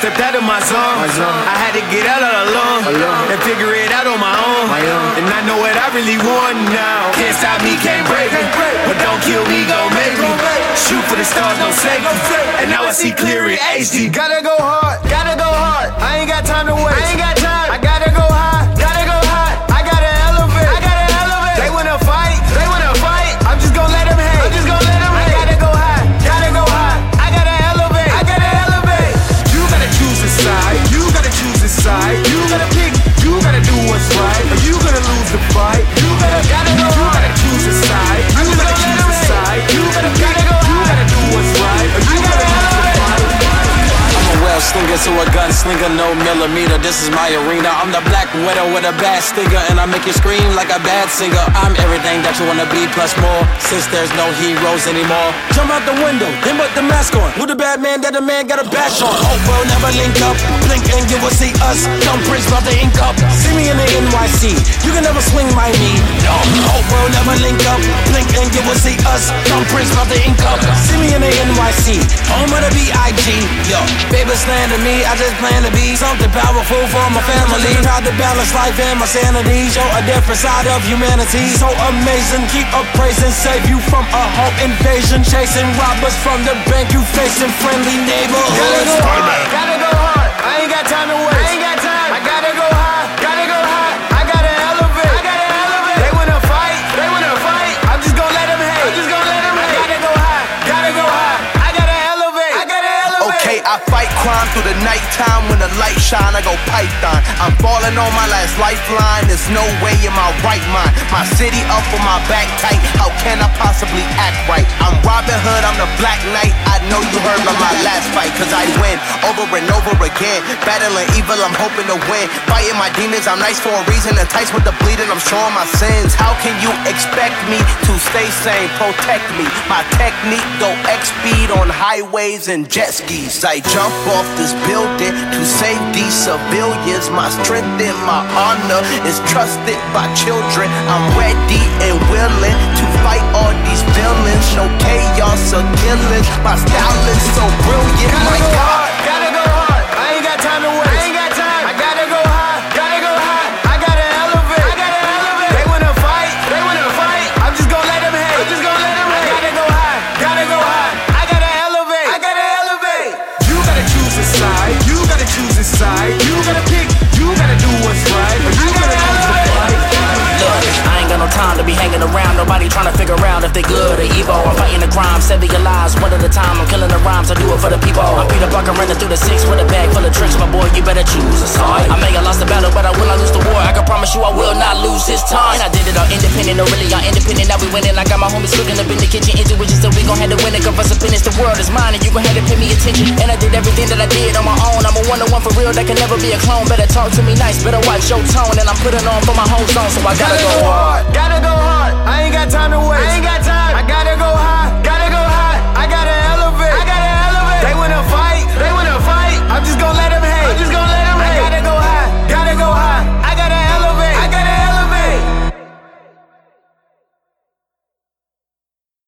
stepped out of my zone. I had to get out all alone and figure it out on my own. And I know what I really want now. Can't stop me, can't break me. But don't kill me, go make me. Shoot for the stars, don't no safety. And now I see clear in HD. Gotta go hard, gotta go to a gunslinger, no millimeter. This is my arena. I'm the black widow with a bad stinger, and I make you scream like a bad singer. I'm everything that you wanna be, plus more. Since there's no heroes anymore, jump out the window, then put the mask on. Who the bad man that the man got a bash on? Hope we'll never link up. Blink and you will see us. Dumb prince about to ink up. See me in the NYC. You can never swing my knee. No, hope we'll never link up. Blink and you will see us. Dumb prince about to ink up. See me in the NYC. Home of the B.I.G. Yo, baby slander me. I just plan to be something powerful for my family. Try to balance life and my sanity. Show a different side of humanity. So amazing. Keep up praising. Save you from a home invasion. Chasing robbers from the bank. You facing friendly neighborhoods. I fight crime through the nighttime when the light shine. I go python. I'm falling on my last lifeline. There's no way in my right mind. My city up on my back tight. How can I possibly act right? I'm Robin Hood. I'm the Black Knight. Over and over again. Battling evil, I'm hoping to win. Fighting my demons, I'm nice for a reason. Enticed with the bleeding, I'm showing my sins. How can you expect me to stay sane? Protect me. My technique go X speed on highways and jet skis. I jump off this building to save these civilians. My strength and my honor is trusted by children. I'm ready and willing to fight all these villains. To be hanging around. Nobody trying to figure out if they good or evil. I'm fighting the crime, saving your lives one at a time. I'm killing the rhymes, I do it for the people. I'm Peter Parker running through the six with a bag full of tricks. My boy, you better choose a side. I may have lost the battle, but I will not lose the war. I can promise you I will not lose this time. And I did it all independent, no really all independent. Now we winning. I got my homies cooking up in the kitchen. Intuition, so we gon' have to win it. Cause us opinions, the world is mine, and you gon' have to pay me attention. And I did everything that I did on my own. I'm a one on one for real, that can never be a clone. Better talk to me nice, better watch your tone. And I'm putting on for my whole zone, so I gotta go hard. Gotta